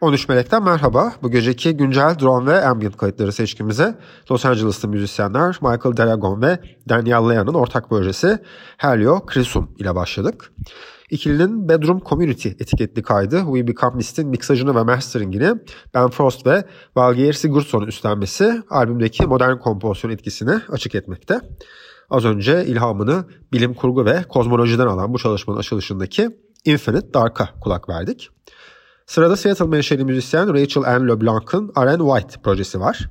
13 Melek'ten merhaba. Bu geceki güncel drone ve ambient kayıtları seçkimize Los Angeles'lı müzisyenler Michael Daragon ve Daniel Lea'nın ortak projesi Helio Crisum ile başladık. İkilinin Bedroom Community etiketli kaydı We Become Mist'in miksajını ve masteringini Ben Frost ve Valgeir Sigurdsson'un üstlenmesi albümdeki modern kompozisyon etkisini açık etmekte. Az önce ilhamını bilim kurgu ve kozmolojiden alan bu çalışmanın açılışındaki Infinite Dark'a kulak verdik. Sırada Seattle menşeli müzisyen Rachel Ann LeBlanc'ın R.N. White projesi var.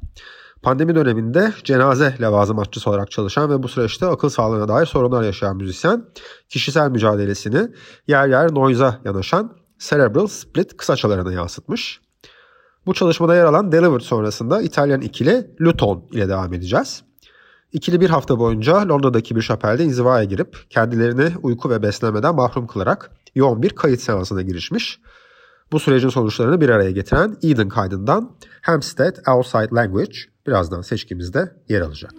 Pandemi döneminde cenaze levazımatçısı olarak çalışan ve bu süreçte akıl sağlığına dair sorunlar yaşayan müzisyen, kişisel mücadelesini yer yer noise'a yanaşan Cerebral Split kısaçalarına yansıtmış. Bu çalışmada yer alan Delivered sonrasında İtalyan ikili Luton ile devam edeceğiz. İkili bir hafta boyunca Londra'daki bir şapelde inzivaya girip kendilerini uyku ve beslenmeden mahrum kılarak yoğun bir kayıt seansına girişmiş. Bu sürecin sonuçlarını bir araya getiren Eden kaydından Hampstead Outside Language birazdan seçkimizde yer alacak.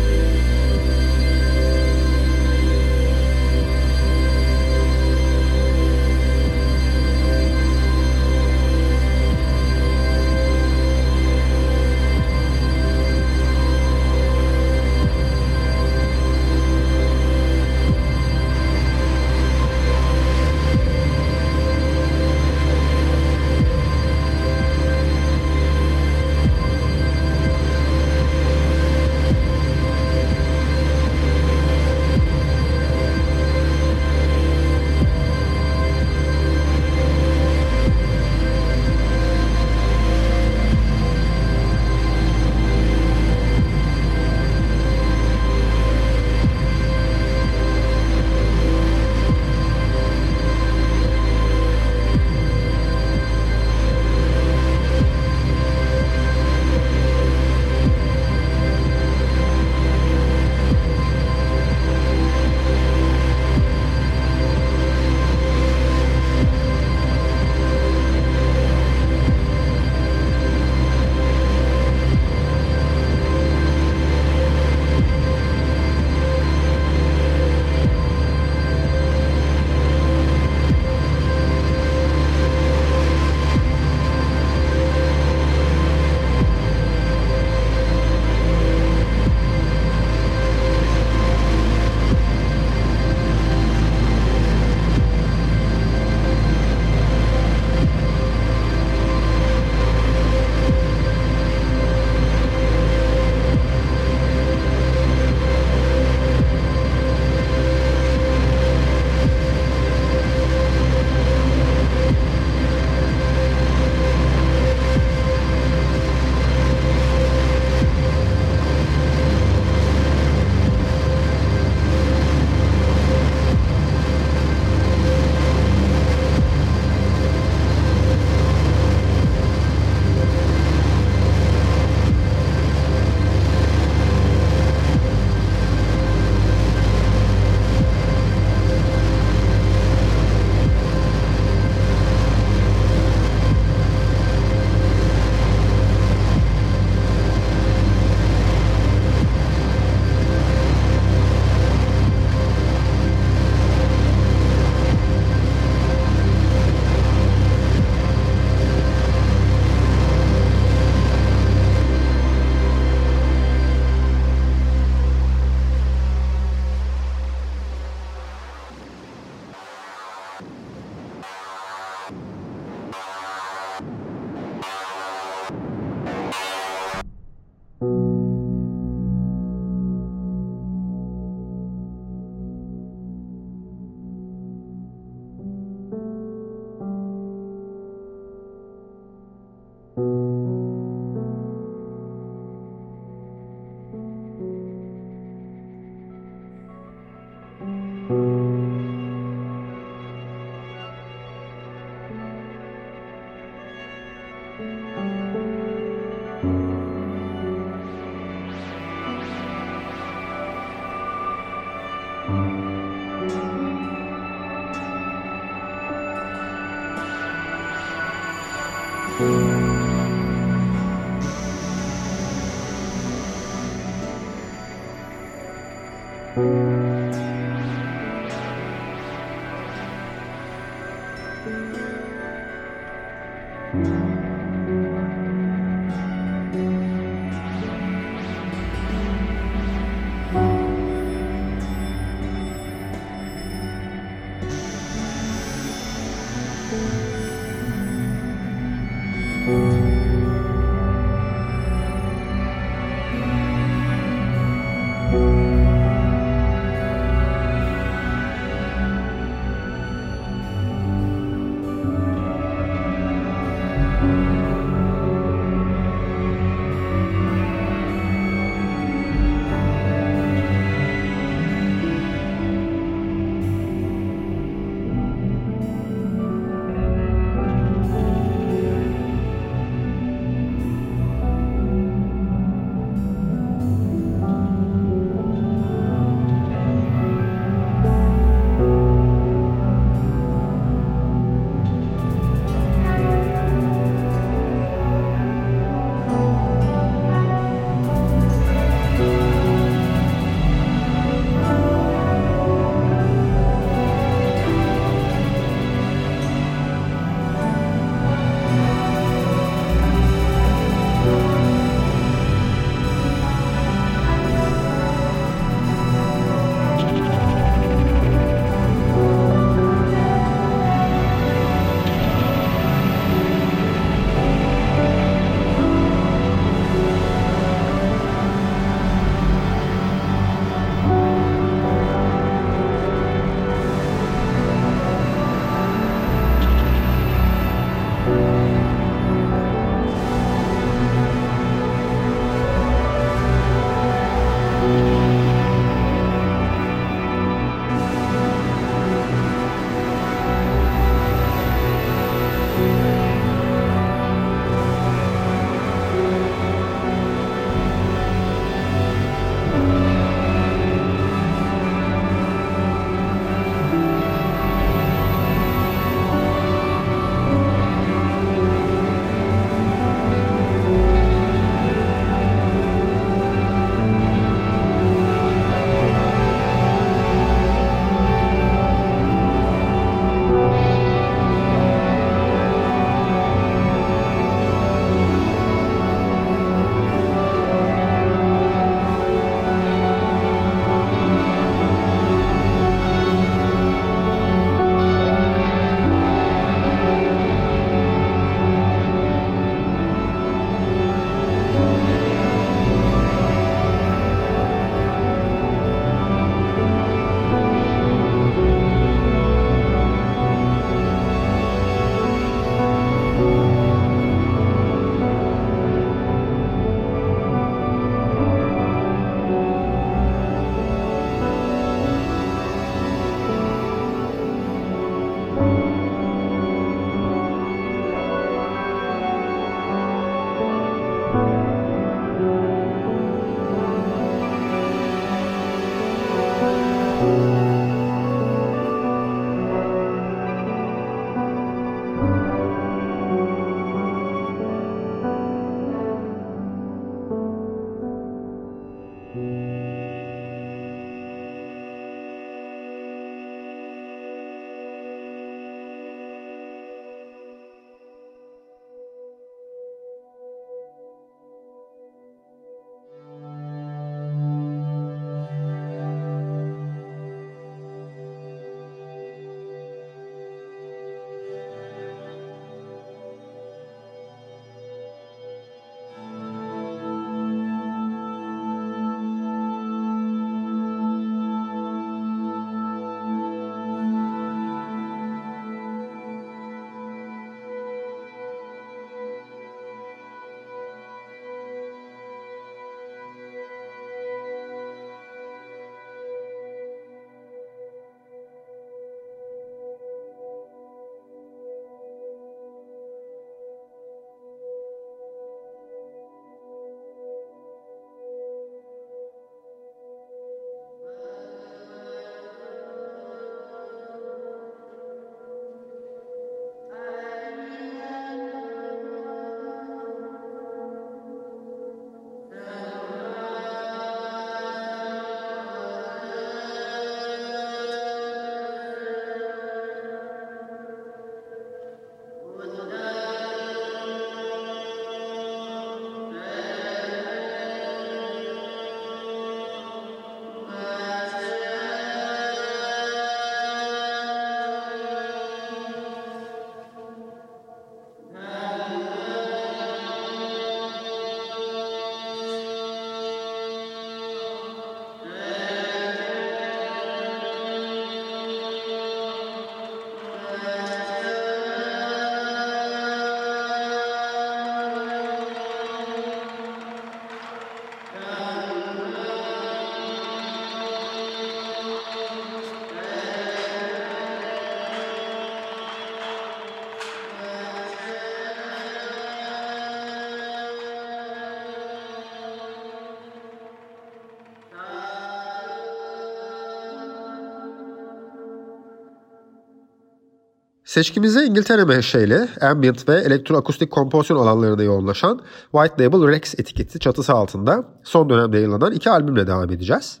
Seçkimize İngiltere menşeli, ambient ve elektroakustik kompozisyon alanlarında yoğunlaşan White Label Rex etiketi çatısı altında son dönemde yayınlanan iki albümle devam edeceğiz.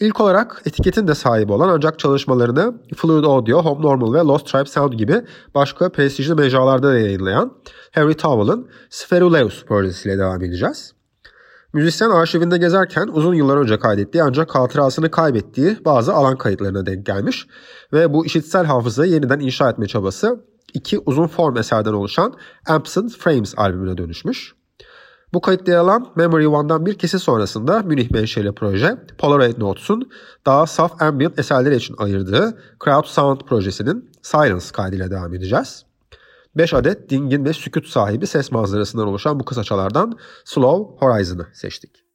İlk olarak etiketin de sahibi olan ancak çalışmalarını Fluid Audio, Home Normal ve Lost Tribe Sound gibi başka prestijli mecralarda da yayınlayan Harry Towell'ın Spheruleus projesiyle devam edeceğiz. Müzisyen arşivinde gezerken uzun yıllar önce kaydettiği ancak hatırasını kaybettiği bazı alan kayıtlarına denk gelmiş ve bu işitsel hafızayı yeniden inşa etme çabası iki uzun form eserden oluşan Absent Frames albümüne dönüşmüş. Bu kayıtta yer alan Memory One'dan bir kesit sonrasında Münih menşeli proje Polaroid Notes'un daha saf ambient eserleri için ayırdığı Crowd Sound projesinin Silence kaydıyla devam edeceğiz. 5 adet dingin ve sükut sahibi ses manzarasından oluşan bu kısaçalardan Slow Horizon'ı seçtik.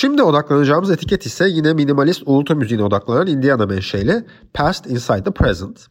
Şimdi odaklanacağımız etiket ise yine minimalist uğultu müziğine odaklanan Indiana menşeli Past Inside the Present.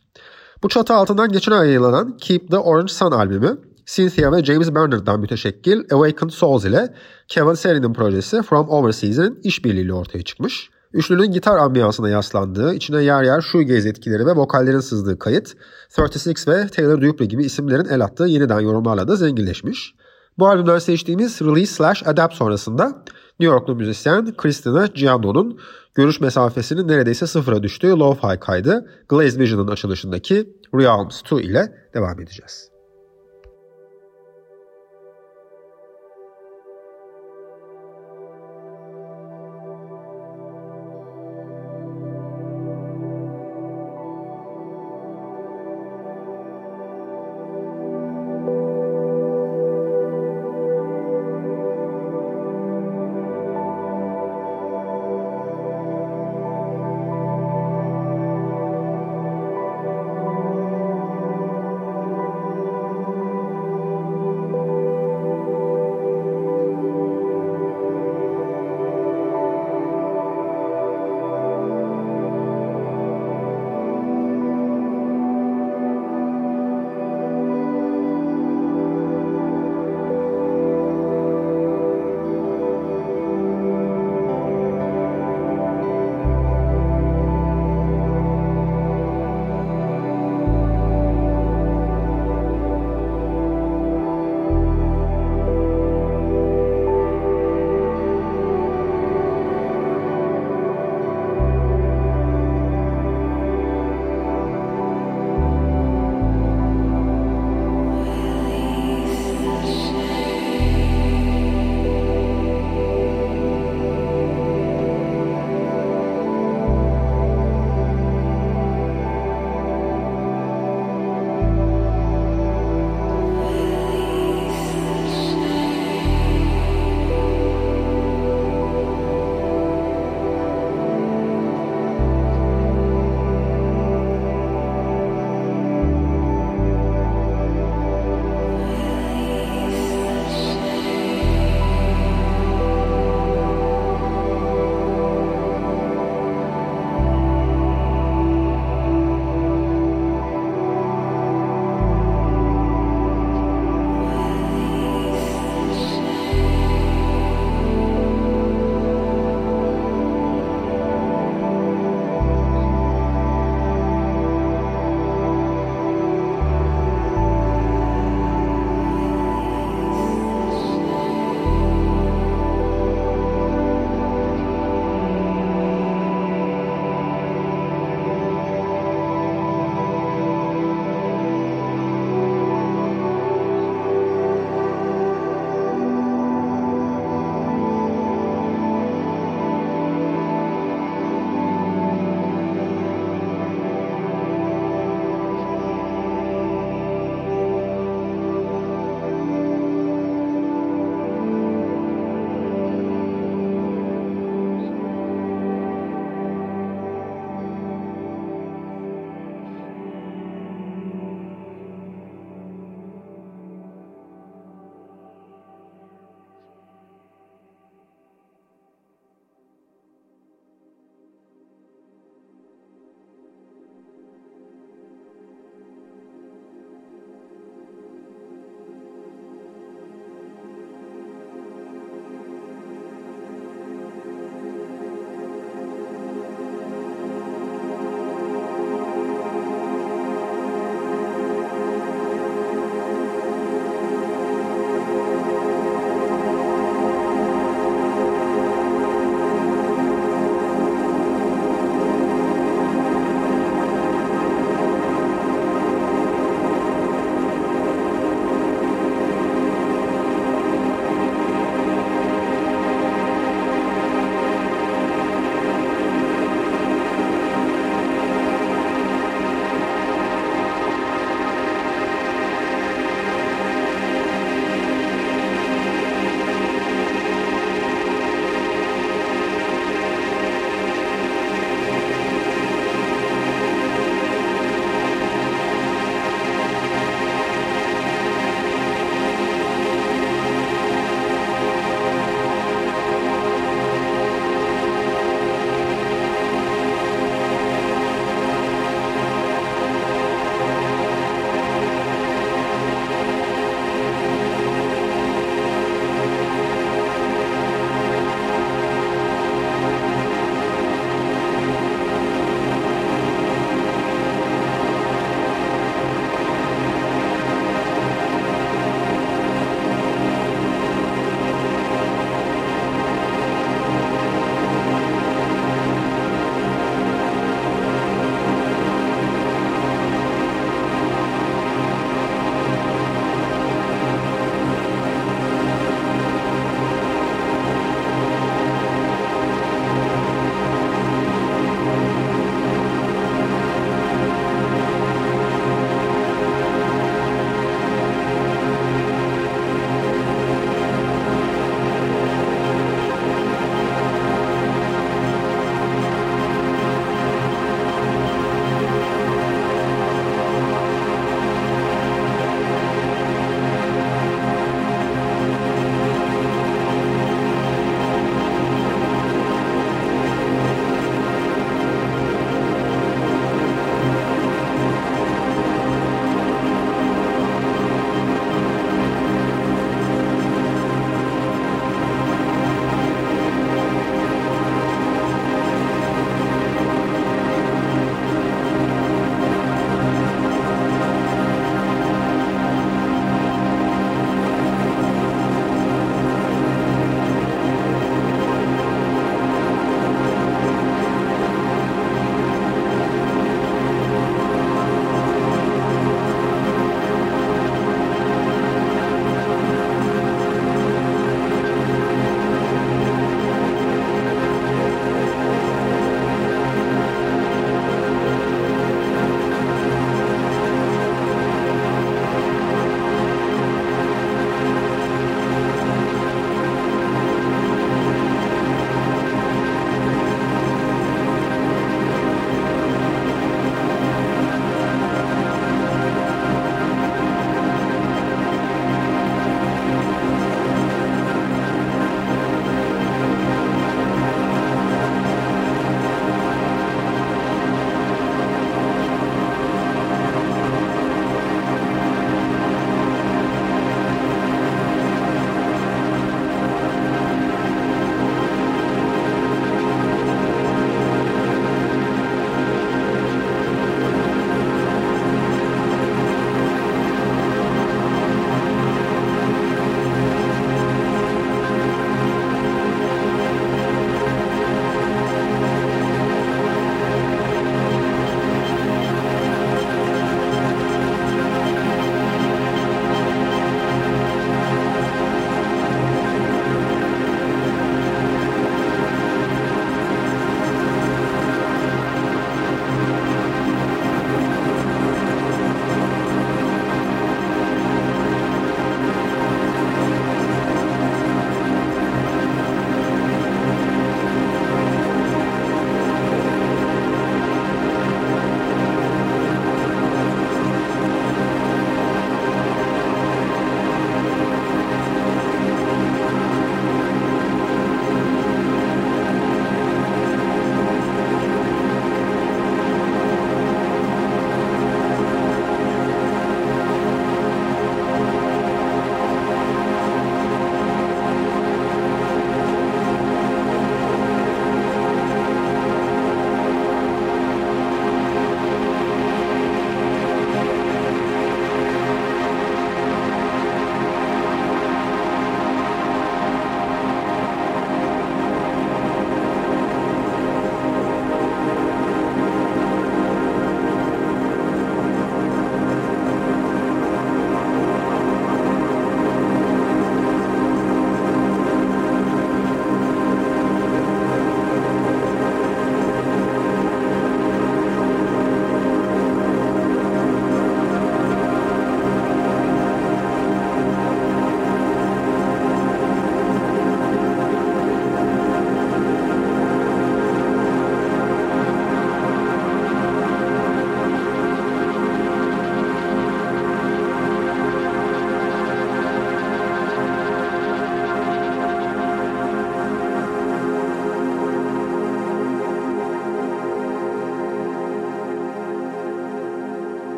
Bu çatı altından geçen ay yayınlanan Keep the Orange Sun albümü Cynthia ve James Bernard'dan müteşekkil Awakened Souls ile Kevin Seri'nin projesi From Overseas'in işbirliğiyle ortaya çıkmış. Üçlünün gitar ambiyansına yaslandığı, içine yer yer shoegaze etkileri ve vokallerin sızdığı kayıt, 36 ve Taylor Dupree gibi isimlerin el attığı yeniden yorumlarla da zenginleşmiş. Bu albümden seçtiğimiz Release Slash Adapt sonrasında New Yorklu müzisyen Christina Gianno'nun görüş mesafesinin neredeyse sıfıra düştüğü lo-fi kaydı Glaze Vision'ın açılışındaki Realms 2 ile devam edeceğiz.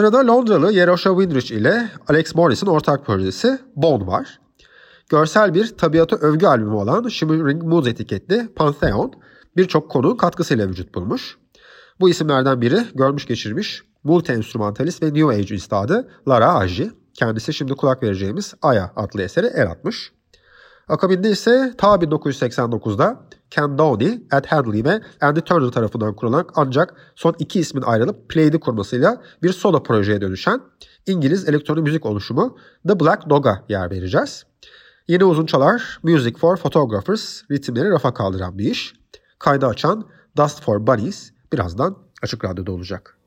Sırada Londralı Yerosha Windrich ile Alex Morris'in ortak projesi Bone var. Görsel bir tabiatı övgü albümü olan Shimmering Moods etiketli Pantheon birçok konu katkısıyla vücut bulmuş. Bu isimlerden biri görmüş geçirmiş multi-enstrümantalist ve New Age üstadı Lara Aji. Kendisi şimdi kulak vereceğimiz Aya adlı eseri el atmış. Akabinde ise ta 1989'da Ken Downey, Ed Hadley ve Andy Turner tarafından kurulan ancak son iki ismin ayrılıp Play'di kurmasıyla bir solo projeye dönüşen İngiliz elektronik müzik oluşumu The Black Dog'a yer vereceğiz. Yeni uzun çalar Music for Photographers ritimleri rafa kaldıran bir iş. Kaydı açan Dust for Bunnies birazdan Açık Radyo'da olacak.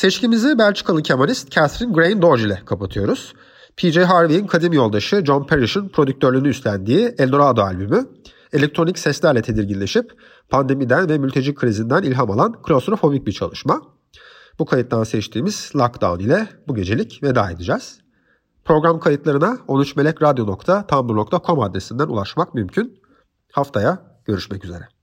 Seçkimizi Belçikalı kemanist Catherine Grain Dodge ile kapatıyoruz. P.J. Harvey'in kadim yoldaşı John Parrish'in prodüktörlüğünü üstlendiği Eldorado albümü, elektronik seslerle tedirginleşip pandemiden ve mülteci krizinden ilham alan klostrofobik bir çalışma. Bu kayıttan seçtiğimiz Lockdown ile bu gecelik veda edeceğiz. Program kayıtlarına 13melekradyo.tumblr.com adresinden ulaşmak mümkün. Haftaya görüşmek üzere.